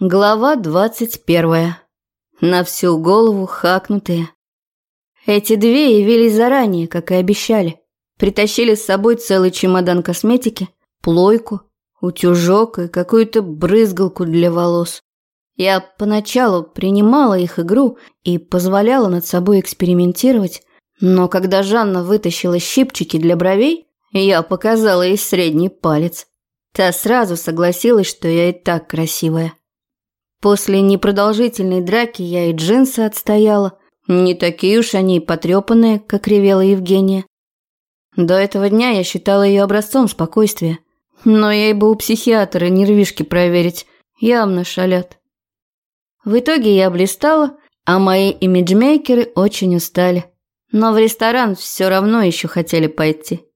Глава двадцать первая. На всю голову хакнутые. Эти две явились заранее, как и обещали. Притащили с собой целый чемодан косметики, плойку, утюжок и какую-то брызгалку для волос. Я поначалу принимала их игру и позволяла над собой экспериментировать, но когда Жанна вытащила щипчики для бровей, я показала ей средний палец. Та сразу согласилась, что я и так красивая. После непродолжительной драки я и джинсы отстояла. Не такие уж они потрепанные, как ревела Евгения. До этого дня я считала ее образцом спокойствия. Но ей бы у психиатра нервишки проверить. Явно шалят. В итоге я блистала, а мои имиджмейкеры очень устали. Но в ресторан все равно еще хотели пойти.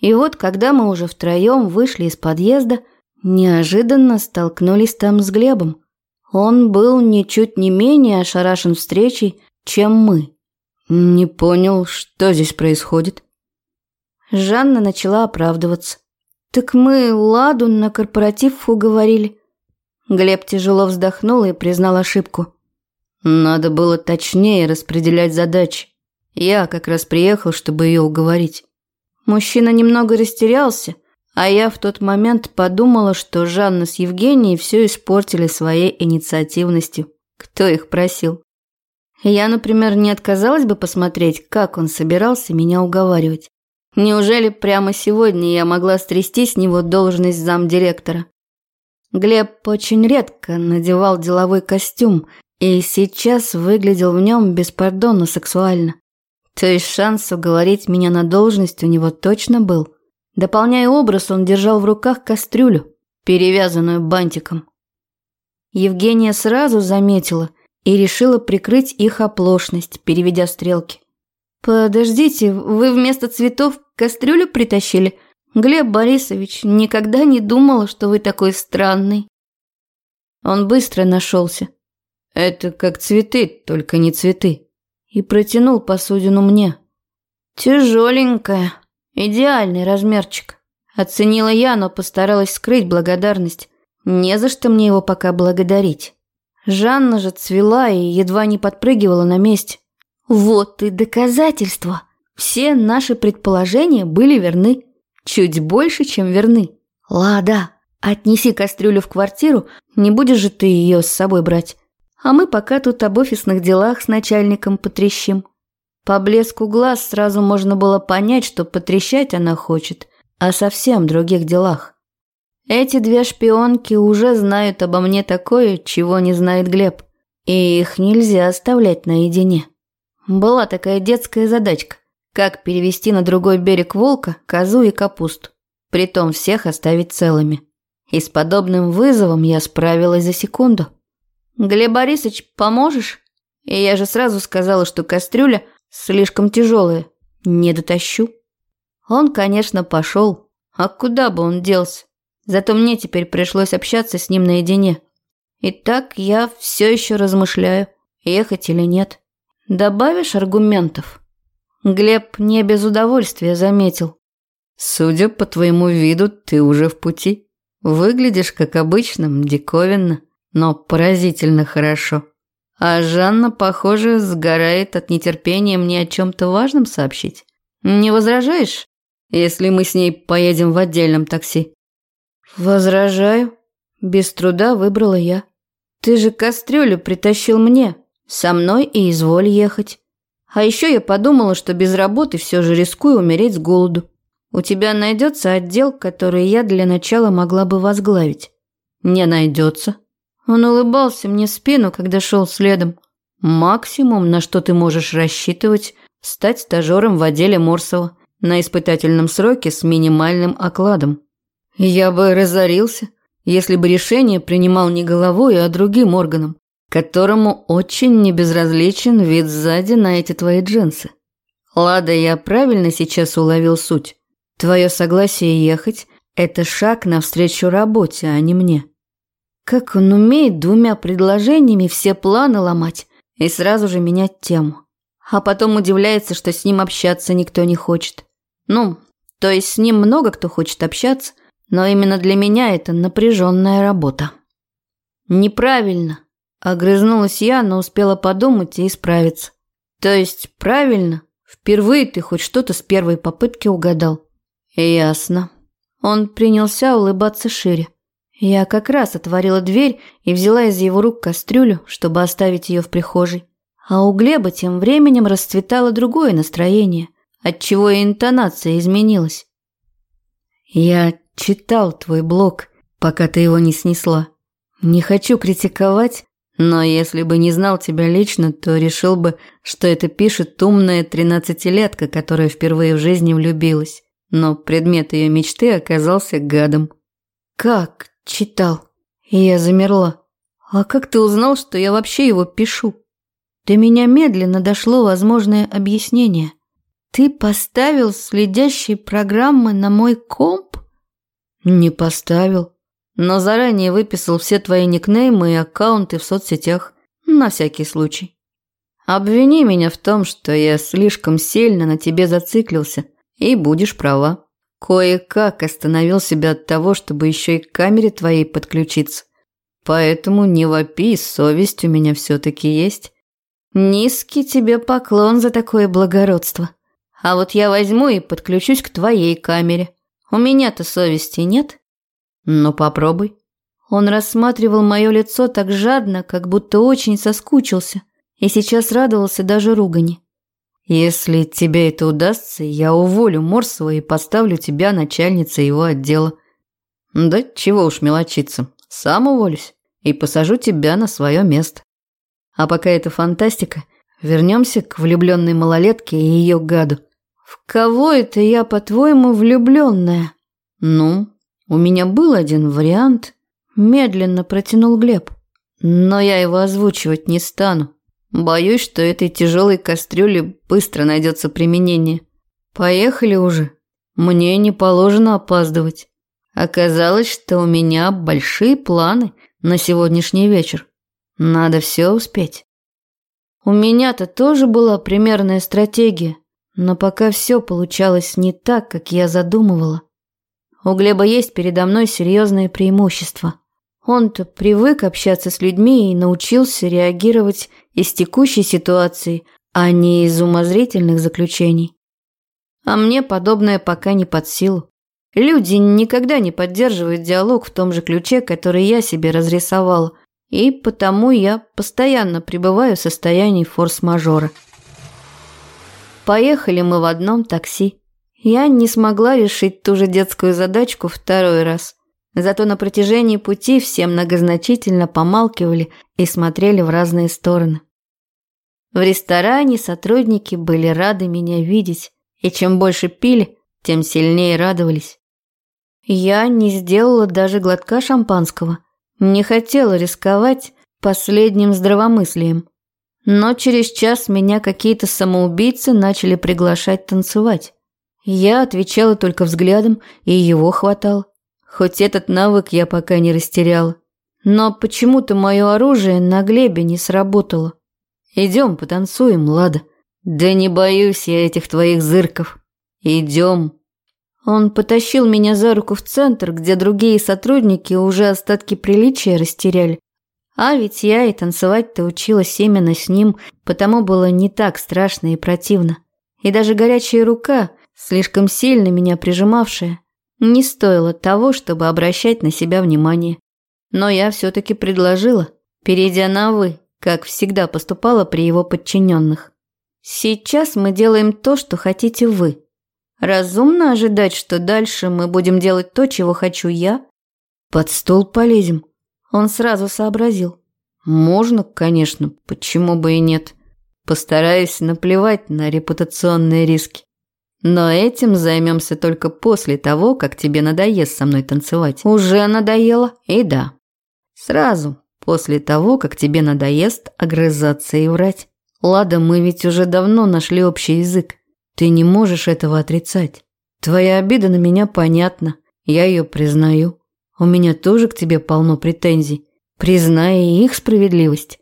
И вот, когда мы уже втроем вышли из подъезда, неожиданно столкнулись там с Глебом. Он был ничуть не менее ошарашен встречей, чем мы. Не понял, что здесь происходит. Жанна начала оправдываться. «Так мы Ладу на корпоратив уговорили». Глеб тяжело вздохнул и признал ошибку. «Надо было точнее распределять задачи. Я как раз приехал, чтобы ее уговорить». Мужчина немного растерялся, а я в тот момент подумала, что Жанна с Евгенией все испортили своей инициативностью. Кто их просил? Я, например, не отказалась бы посмотреть, как он собирался меня уговаривать. Неужели прямо сегодня я могла стрясти с него должность замдиректора? Глеб очень редко надевал деловой костюм и сейчас выглядел в нем беспардонно сексуально. То есть шанс уговорить меня на должность у него точно был. Дополняя образ, он держал в руках кастрюлю, перевязанную бантиком. Евгения сразу заметила и решила прикрыть их оплошность, переведя стрелки. «Подождите, вы вместо цветов кастрюлю притащили? Глеб Борисович, никогда не думала, что вы такой странный». Он быстро нашелся. «Это как цветы, только не цветы». И протянул посудину мне. «Тяжеленькая», Идеальный размерчик. Оценила я, но постаралась скрыть благодарность. Не за что мне его пока благодарить. Жанна же цвела и едва не подпрыгивала на месте. Вот и доказательство. Все наши предположения были верны. Чуть больше, чем верны. Лада, отнеси кастрюлю в квартиру, не будешь же ты ее с собой брать. А мы пока тут об офисных делах с начальником потрещим. По блеску глаз сразу можно было понять, что потрещать она хочет о совсем других делах. Эти две шпионки уже знают обо мне такое, чего не знает Глеб, и их нельзя оставлять наедине. Была такая детская задачка, как перевести на другой берег волка, козу и капусту, притом всех оставить целыми. И с подобным вызовом я справилась за секунду. «Глеб Борисович, поможешь?» И я же сразу сказала, что кастрюля – Слишком тяжелые. Не дотащу. Он, конечно, пошел. А куда бы он делся? Зато мне теперь пришлось общаться с ним наедине. Итак, я все еще размышляю, ехать или нет. Добавишь аргументов? Глеб не без удовольствия заметил. Судя по твоему виду, ты уже в пути. Выглядишь как обычно, диковинно, но поразительно хорошо. А Жанна, похоже, сгорает от нетерпения мне о чем-то важном сообщить. Не возражаешь, если мы с ней поедем в отдельном такси? Возражаю. Без труда выбрала я. Ты же кастрюлю притащил мне. Со мной и изволь ехать. А еще я подумала, что без работы все же рискую умереть с голоду. У тебя найдется отдел, который я для начала могла бы возглавить. Не найдется. Он улыбался мне в спину, когда шел следом. Максимум, на что ты можешь рассчитывать, стать стажером в отделе Морсова на испытательном сроке с минимальным окладом. Я бы разорился, если бы решение принимал не головой, а другим органом, которому очень небезразличен вид сзади на эти твои джинсы. Лада, я правильно сейчас уловил суть? Твое согласие ехать – это шаг навстречу работе, а не мне. Как он умеет двумя предложениями все планы ломать и сразу же менять тему. А потом удивляется, что с ним общаться никто не хочет. Ну, то есть с ним много кто хочет общаться, но именно для меня это напряженная работа. Неправильно. Огрызнулась я, но успела подумать и исправиться. То есть правильно? Впервые ты хоть что-то с первой попытки угадал. Ясно. Он принялся улыбаться шире. Я как раз отворила дверь и взяла из его рук кастрюлю, чтобы оставить ее в прихожей. А у Глеба тем временем расцветало другое настроение, отчего и интонация изменилась. «Я читал твой блог, пока ты его не снесла. Не хочу критиковать, но если бы не знал тебя лично, то решил бы, что это пишет умная тринадцатилетка, которая впервые в жизни влюбилась. Но предмет ее мечты оказался гадом. Как читал? И я замерла. А как ты узнал, что я вообще его пишу? До меня медленно дошло возможное объяснение. Ты поставил следящие программы на мой комп? Не поставил, но заранее выписал все твои никнеймы и аккаунты в соцсетях, на всякий случай. Обвини меня в том, что я слишком сильно на тебе зациклился, и будешь права. Кое-как остановил себя от того, чтобы еще и к камере твоей подключиться. Поэтому не вопи, совесть у меня все-таки есть. Низкий тебе поклон за такое благородство. А вот я возьму и подключусь к твоей камере. У меня-то совести нет. Ну, попробуй. Он рассматривал мое лицо так жадно, как будто очень соскучился, и сейчас радовался даже ругани. Если тебе это удастся, я уволю Морсова и поставлю тебя начальницей его отдела. Да чего уж мелочиться, сам уволюсь и посажу тебя на свое место. А пока это фантастика, вернемся к влюбленной малолетке и ее гаду. В кого это я, по-твоему, влюбленная? Ну, у меня был один вариант. Медленно протянул Глеб. Но я его озвучивать не стану. Боюсь, что этой тяжелой кастрюле быстро найдется применение. Поехали уже. Мне не положено опаздывать. Оказалось, что у меня большие планы на сегодняшний вечер. Надо все успеть. У меня-то тоже была примерная стратегия, но пока все получалось не так, как я задумывала. У Глеба есть передо мной серьезное преимущество. Он-то привык общаться с людьми и научился реагировать из текущей ситуации, а не из умозрительных заключений. А мне подобное пока не под силу. Люди никогда не поддерживают диалог в том же ключе, который я себе разрисовала – и потому я постоянно пребываю в состоянии форс-мажора. Поехали мы в одном такси. Я не смогла решить ту же детскую задачку второй раз. Зато на протяжении пути все многозначительно помалкивали и смотрели в разные стороны. В ресторане сотрудники были рады меня видеть, и чем больше пили, тем сильнее радовались. Я не сделала даже глотка шампанского – не хотела рисковать последним здравомыслием. Но через час меня какие-то самоубийцы начали приглашать танцевать. Я отвечала только взглядом, и его хватало. Хоть этот навык я пока не растеряла. Но почему-то мое оружие на Глебе не сработало. Идем, потанцуем, Лада. Да не боюсь я этих твоих зырков. Идем. Он потащил меня за руку в центр, где другие сотрудники уже остатки приличия растеряли. А ведь я и танцевать-то училась именно с ним, потому было не так страшно и противно. И даже горячая рука, слишком сильно меня прижимавшая, не стоила того, чтобы обращать на себя внимание. Но я все-таки предложила, перейдя на «вы», как всегда поступала при его подчиненных. «Сейчас мы делаем то, что хотите вы», Разумно ожидать, что дальше мы будем делать то, чего хочу я? Под стол полезем. Он сразу сообразил. Можно, конечно, почему бы и нет. Постараюсь наплевать на репутационные риски. Но этим займемся только после того, как тебе надоест со мной танцевать. Уже надоело? И да. Сразу, после того, как тебе надоест огрызаться и врать. Лада, мы ведь уже давно нашли общий язык. Ты не можешь этого отрицать. Твоя обида на меня понятна, я ее признаю. У меня тоже к тебе полно претензий. Признай их справедливость.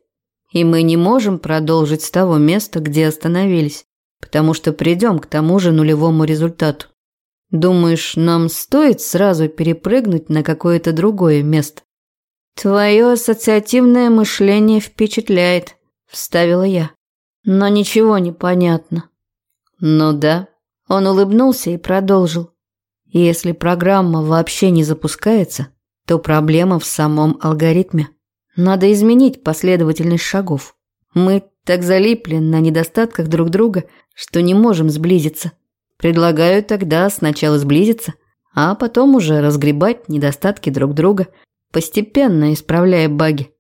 И мы не можем продолжить с того места, где остановились, потому что придем к тому же нулевому результату. Думаешь, нам стоит сразу перепрыгнуть на какое-то другое место? Твое ассоциативное мышление впечатляет, вставила я. Но ничего не понятно. Ну да. Он улыбнулся и продолжил. Если программа вообще не запускается, то проблема в самом алгоритме. Надо изменить последовательность шагов. Мы так залипли на недостатках друг друга, что не можем сблизиться. Предлагаю тогда сначала сблизиться, а потом уже разгребать недостатки друг друга, постепенно исправляя баги.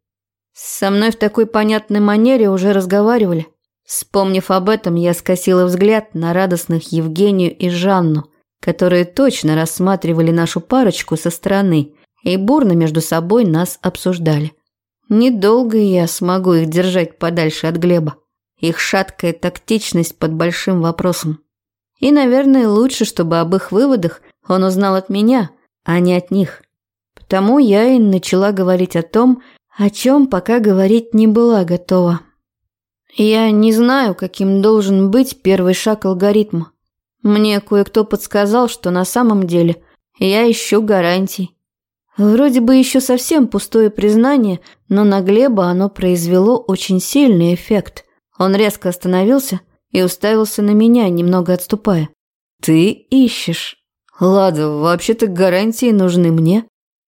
Со мной в такой понятной манере уже разговаривали. Вспомнив об этом, я скосила взгляд на радостных Евгению и Жанну, которые точно рассматривали нашу парочку со стороны и бурно между собой нас обсуждали. Недолго я смогу их держать подальше от Глеба. Их шаткая тактичность под большим вопросом. И, наверное, лучше, чтобы об их выводах он узнал от меня, а не от них. Потому я и начала говорить о том, о чем пока говорить не была готова. Я не знаю, каким должен быть первый шаг алгоритма. Мне кое-кто подсказал, что на самом деле я ищу гарантий. Вроде бы еще совсем пустое признание, но на Глеба оно произвело очень сильный эффект. Он резко остановился и уставился на меня, немного отступая. «Ты ищешь?» «Ладно, вообще-то гарантии нужны мне.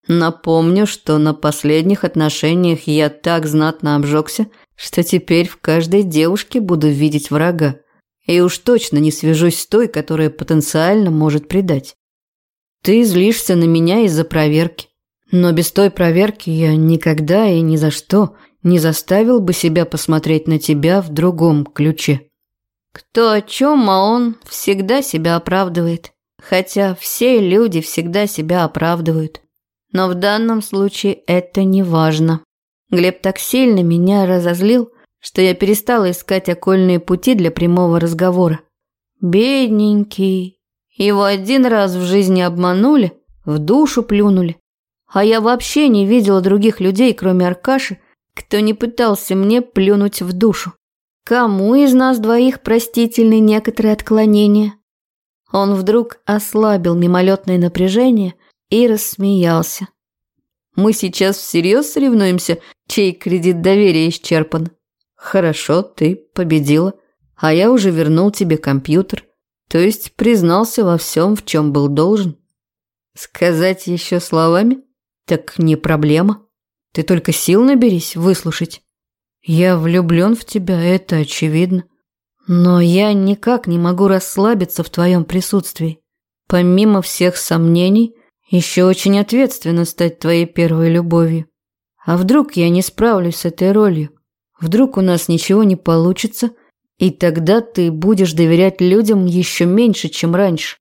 Напомню, что на последних отношениях я так знатно обжегся, что теперь в каждой девушке буду видеть врага. И уж точно не свяжусь с той, которая потенциально может предать. Ты злишься на меня из-за проверки. Но без той проверки я никогда и ни за что не заставил бы себя посмотреть на тебя в другом ключе. Кто о чем, а он всегда себя оправдывает. Хотя все люди всегда себя оправдывают. Но в данном случае это не важно. Глеб так сильно меня разозлил, что я перестала искать окольные пути для прямого разговора. Бедненький. Его один раз в жизни обманули, в душу плюнули. А я вообще не видела других людей, кроме Аркаши, кто не пытался мне плюнуть в душу. Кому из нас двоих простительны некоторые отклонения? Он вдруг ослабил мимолетное напряжение и рассмеялся. Мы сейчас всерьез соревнуемся, чей кредит доверия исчерпан. Хорошо, ты победила, а я уже вернул тебе компьютер, то есть признался во всем, в чем был должен. Сказать еще словами? Так не проблема. Ты только сил наберись выслушать. Я влюблен в тебя, это очевидно. Но я никак не могу расслабиться в твоем присутствии. Помимо всех сомнений, еще очень ответственно стать твоей первой любовью. А вдруг я не справлюсь с этой ролью? Вдруг у нас ничего не получится, и тогда ты будешь доверять людям еще меньше, чем раньше.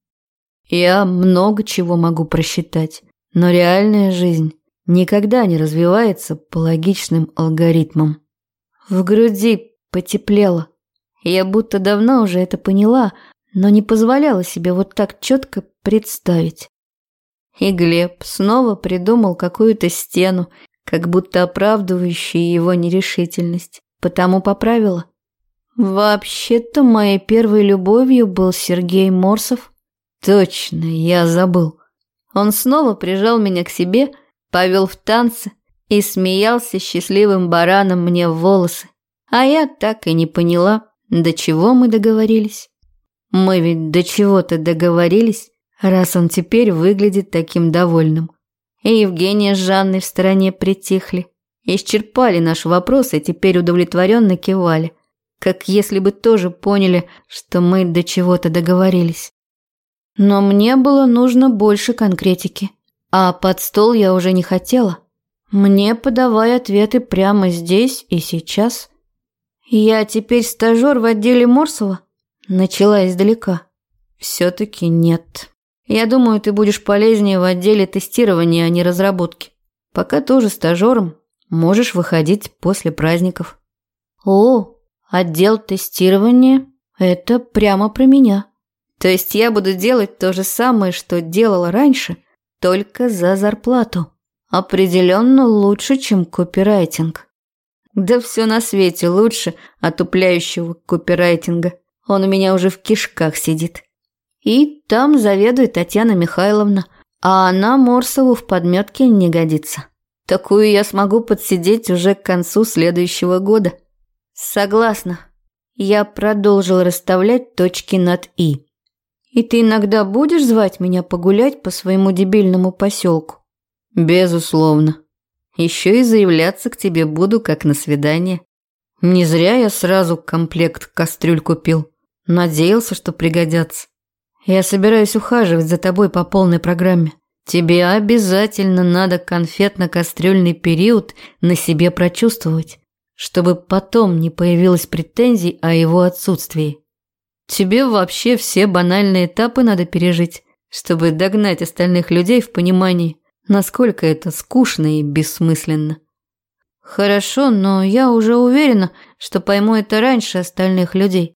Я много чего могу просчитать, но реальная жизнь никогда не развивается по логичным алгоритмам. В груди потеплело. Я будто давно уже это поняла, но не позволяла себе вот так четко представить. И Глеб снова придумал какую-то стену, как будто оправдывающую его нерешительность. Потому поправила. Вообще-то моей первой любовью был Сергей Морсов. Точно, я забыл. Он снова прижал меня к себе, повел в танцы и смеялся счастливым бараном мне в волосы. А я так и не поняла, до чего мы договорились. Мы ведь до чего-то договорились, раз он теперь выглядит таким довольным. И Евгения с Жанной в стороне притихли. Исчерпали наш вопрос и теперь удовлетворенно кивали. Как если бы тоже поняли, что мы до чего-то договорились. Но мне было нужно больше конкретики. А под стол я уже не хотела. Мне подавай ответы прямо здесь и сейчас. Я теперь стажер в отделе Морсова? Начала издалека. Все-таки нет. Я думаю, ты будешь полезнее в отделе тестирования, а не разработки. Пока тоже стажером, можешь выходить после праздников. О, отдел тестирования – это прямо про меня. То есть я буду делать то же самое, что делала раньше, только за зарплату. Определенно лучше, чем копирайтинг. Да все на свете лучше отупляющего копирайтинга. Он у меня уже в кишках сидит. И там заведует Татьяна Михайловна, а она Морсову в подметке не годится. Такую я смогу подсидеть уже к концу следующего года. Согласна. Я продолжил расставлять точки над «и». И ты иногда будешь звать меня погулять по своему дебильному поселку? Безусловно. Еще и заявляться к тебе буду, как на свидание. Не зря я сразу комплект кастрюль купил. Надеялся, что пригодятся. Я собираюсь ухаживать за тобой по полной программе. Тебе обязательно надо конфетно-кастрюльный период на себе прочувствовать, чтобы потом не появилось претензий о его отсутствии. Тебе вообще все банальные этапы надо пережить, чтобы догнать остальных людей в понимании, насколько это скучно и бессмысленно. Хорошо, но я уже уверена, что пойму это раньше остальных людей.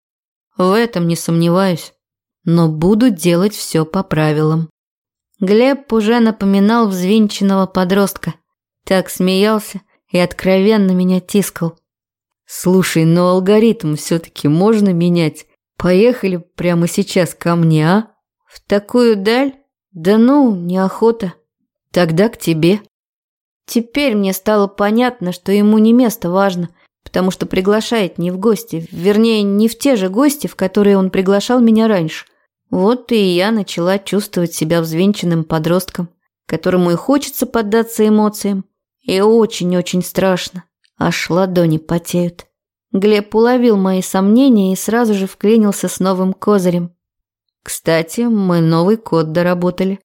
В этом не сомневаюсь, но буду делать все по правилам. Глеб уже напоминал взвинченного подростка. Так смеялся и откровенно меня тискал. «Слушай, но алгоритм все-таки можно менять. Поехали прямо сейчас ко мне, а?» «В такую даль? Да ну, неохота. Тогда к тебе». Теперь мне стало понятно, что ему не место важно, потому что приглашает не в гости, вернее, не в те же гости, в которые он приглашал меня раньше. Вот и я начала чувствовать себя взвинченным подростком, которому и хочется поддаться эмоциям, и очень-очень страшно, аж ладони потеют. Глеб уловил мои сомнения и сразу же вклинился с новым козырем. Кстати, мы новый код доработали.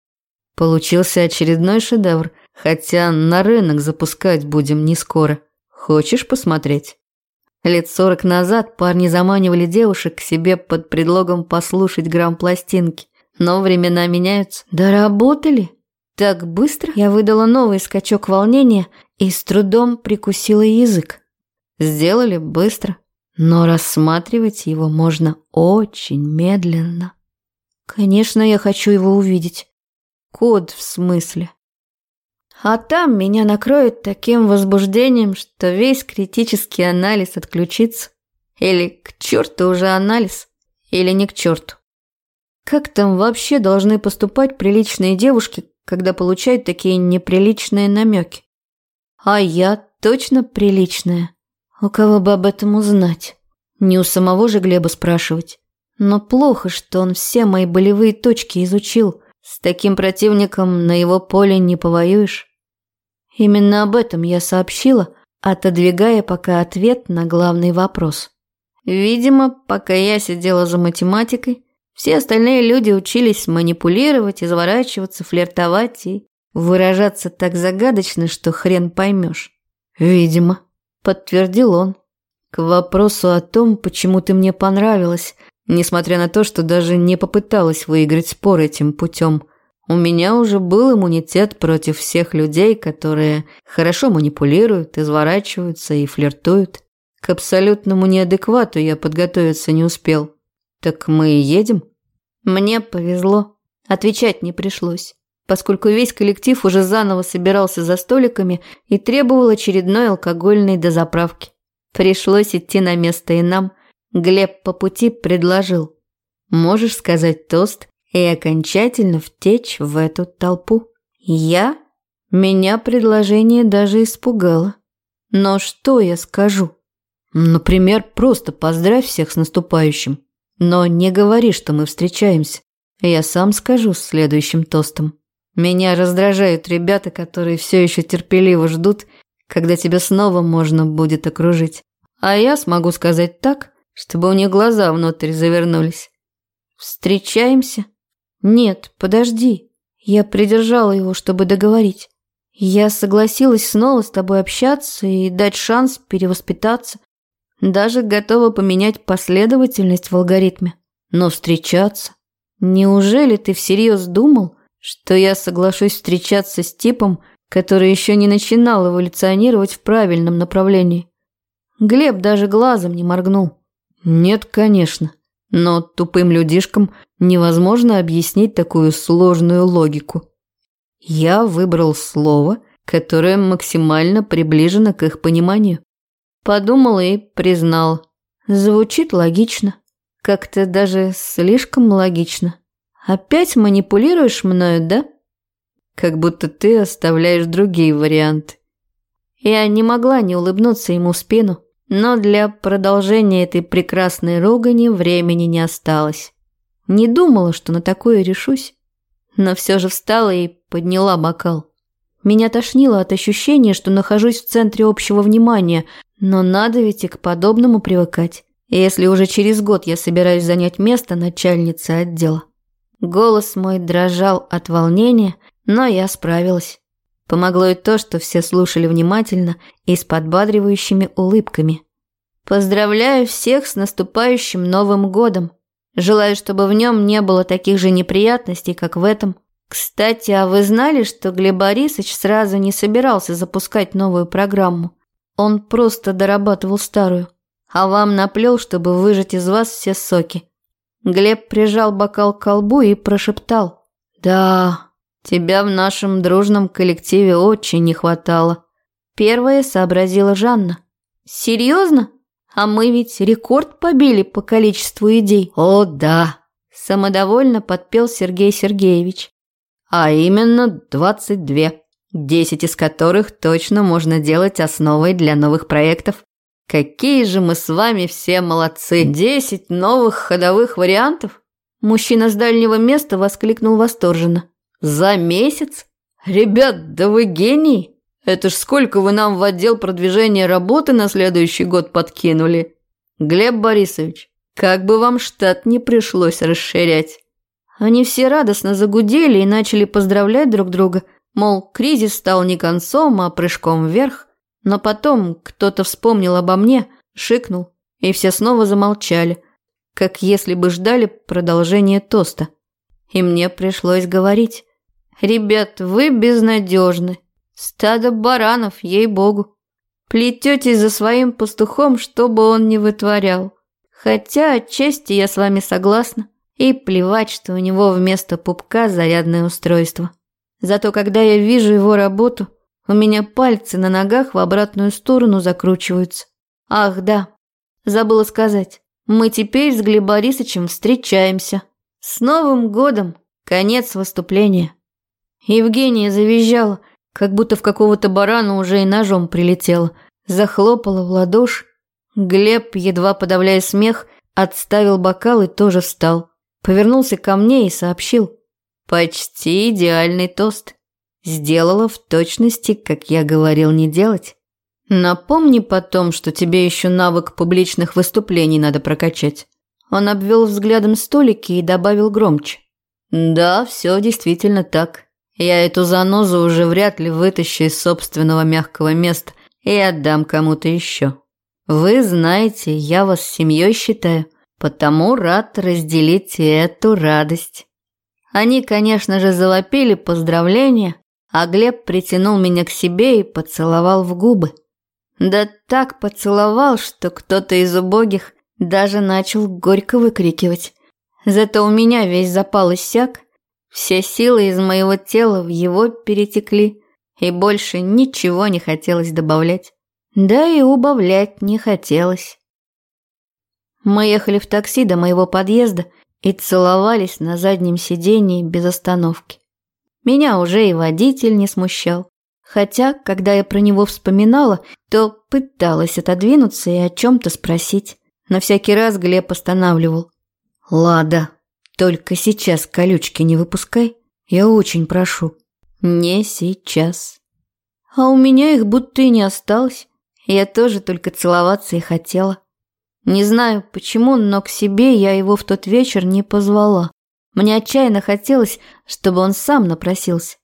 Получился очередной шедевр, хотя на рынок запускать будем не скоро. Хочешь посмотреть? Лет сорок назад парни заманивали девушек к себе под предлогом послушать грамм пластинки. Но времена меняются. Доработали? Так быстро? Я выдала новый скачок волнения и с трудом прикусила язык. Сделали быстро, но рассматривать его можно очень медленно. Конечно, я хочу его увидеть. Код в смысле. А там меня накроет таким возбуждением, что весь критический анализ отключится. Или к черту уже анализ, или не к черту. Как там вообще должны поступать приличные девушки, когда получают такие неприличные намеки? А я точно приличная. У кого бы об этом узнать? Не у самого же Глеба спрашивать. Но плохо, что он все мои болевые точки изучил. С таким противником на его поле не повоюешь. Именно об этом я сообщила, отодвигая пока ответ на главный вопрос. Видимо, пока я сидела за математикой, все остальные люди учились манипулировать, изворачиваться, флиртовать и выражаться так загадочно, что хрен поймешь. Видимо, подтвердил он. К вопросу о том, почему ты мне понравилась, несмотря на то, что даже не попыталась выиграть спор этим путем – у меня уже был иммунитет против всех людей, которые хорошо манипулируют, изворачиваются и флиртуют. К абсолютному неадеквату я подготовиться не успел. Так мы и едем? Мне повезло. Отвечать не пришлось, поскольку весь коллектив уже заново собирался за столиками и требовал очередной алкогольной дозаправки. Пришлось идти на место и нам. Глеб по пути предложил. Можешь сказать тост и окончательно втечь в эту толпу. Я? Меня предложение даже испугало. Но что я скажу? Например, просто поздравь всех с наступающим. Но не говори, что мы встречаемся. Я сам скажу с следующим тостом. Меня раздражают ребята, которые все еще терпеливо ждут, когда тебя снова можно будет окружить. А я смогу сказать так, чтобы у них глаза внутрь завернулись. Встречаемся? «Нет, подожди». Я придержала его, чтобы договорить. Я согласилась снова с тобой общаться и дать шанс перевоспитаться. Даже готова поменять последовательность в алгоритме. Но встречаться? Неужели ты всерьез думал, что я соглашусь встречаться с типом, который еще не начинал эволюционировать в правильном направлении? Глеб даже глазом не моргнул. Нет, конечно. Но тупым людишкам невозможно объяснить такую сложную логику. Я выбрал слово, которое максимально приближено к их пониманию. Подумал и признал. Звучит логично. Как-то даже слишком логично. Опять манипулируешь мною, да? Как будто ты оставляешь другие варианты. Я не могла не улыбнуться ему в спину, но для продолжения этой прекрасной ругани времени не осталось. Не думала, что на такое решусь, но все же встала и подняла бокал. Меня тошнило от ощущения, что нахожусь в центре общего внимания, но надо ведь и к подобному привыкать, если уже через год я собираюсь занять место начальницы отдела. Голос мой дрожал от волнения, но я справилась. Помогло и то, что все слушали внимательно и с подбадривающими улыбками. Поздравляю всех с наступающим Новым годом. Желаю, чтобы в нем не было таких же неприятностей, как в этом. Кстати, а вы знали, что Глеб Борисович сразу не собирался запускать новую программу? Он просто дорабатывал старую. А вам наплел, чтобы выжать из вас все соки. Глеб прижал бокал к колбу и прошептал. «Да, тебя в нашем дружном коллективе очень не хватало». Первая сообразила Жанна. «Серьезно? А мы ведь рекорд побили по количеству идей». «О, да!» Самодовольно подпел Сергей Сергеевич. «А именно двадцать две, десять из которых точно можно делать основой для новых проектов. Какие же мы с вами все молодцы! Десять новых ходовых вариантов? Мужчина с дальнего места воскликнул восторженно. За месяц? Ребят, да вы гений! Это ж сколько вы нам в отдел продвижения работы на следующий год подкинули. Глеб Борисович, как бы вам штат не пришлось расширять. Они все радостно загудели и начали поздравлять друг друга, мол, кризис стал не концом, а прыжком вверх. Но потом кто-то вспомнил обо мне, шикнул, и все снова замолчали, как если бы ждали продолжения тоста. И мне пришлось говорить. «Ребят, вы безнадежны. Стадо баранов, ей-богу. Плететесь за своим пастухом, что бы он ни вытворял. Хотя отчасти я с вами согласна. И плевать, что у него вместо пупка зарядное устройство. Зато когда я вижу его работу – у меня пальцы на ногах в обратную сторону закручиваются. Ах, да, забыла сказать. Мы теперь с Глеб Борисовичем встречаемся. С Новым годом! Конец выступления. Евгения завизжала, как будто в какого-то барана уже и ножом прилетела. Захлопала в ладоши. Глеб, едва подавляя смех, отставил бокал и тоже встал. Повернулся ко мне и сообщил. Почти идеальный тост. Сделала в точности, как я говорил не делать. Напомни потом, что тебе еще навык публичных выступлений надо прокачать. Он обвел взглядом столики и добавил громче. Да, все действительно так. Я эту занозу уже вряд ли вытащу из собственного мягкого места и отдам кому-то еще. Вы знаете, я вас семьей считаю, потому рад разделить эту радость. Они, конечно же, завопили поздравления, а Глеб притянул меня к себе и поцеловал в губы. Да так поцеловал, что кто-то из убогих даже начал горько выкрикивать. Зато у меня весь запал иссяк, все силы из моего тела в его перетекли, и больше ничего не хотелось добавлять. Да и убавлять не хотелось. Мы ехали в такси до моего подъезда и целовались на заднем сидении без остановки. Меня уже и водитель не смущал. Хотя, когда я про него вспоминала, то пыталась отодвинуться и о чем-то спросить. На всякий раз Глеб останавливал. «Лада, только сейчас колючки не выпускай. Я очень прошу». «Не сейчас». А у меня их будто и не осталось. Я тоже только целоваться и хотела. Не знаю почему, но к себе я его в тот вечер не позвала. Мне отчаянно хотелось, чтобы он сам напросился.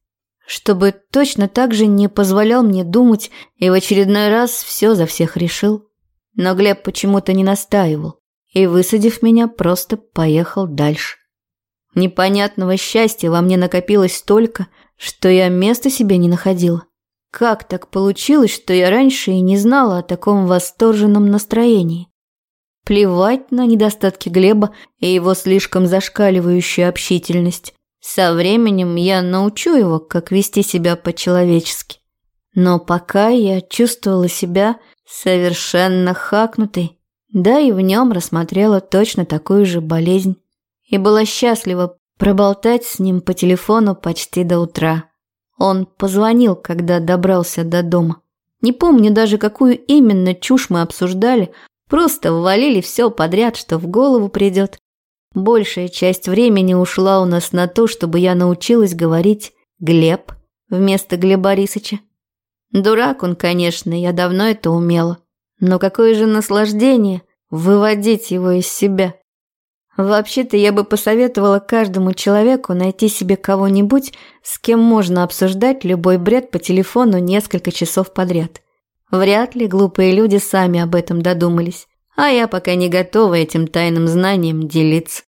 Чтобы точно так же не позволял мне думать и в очередной раз все за всех решил. Но Глеб почему-то не настаивал и, высадив меня, просто поехал дальше. Непонятного счастья во мне накопилось столько, что я места себе не находила. Как так получилось, что я раньше и не знала о таком восторженном настроении? Плевать на недостатки Глеба и его слишком зашкаливающую общительность. Со временем я научу его, как вести себя по-человечески. Но пока я чувствовала себя совершенно хакнутой, да и в нем рассмотрела точно такую же болезнь. И была счастлива проболтать с ним по телефону почти до утра. Он позвонил, когда добрался до дома. Не помню даже, какую именно чушь мы обсуждали, просто ввалили все подряд, что в голову придет. Большая часть времени ушла у нас на то, чтобы я научилась говорить «Глеб» вместо Глеба Борисовича. Дурак он, конечно, я давно это умела. Но какое же наслаждение выводить его из себя. Вообще-то я бы посоветовала каждому человеку найти себе кого-нибудь, с кем можно обсуждать любой бред по телефону несколько часов подряд. Вряд ли глупые люди сами об этом додумались, а я пока не готова этим тайным знанием делиться.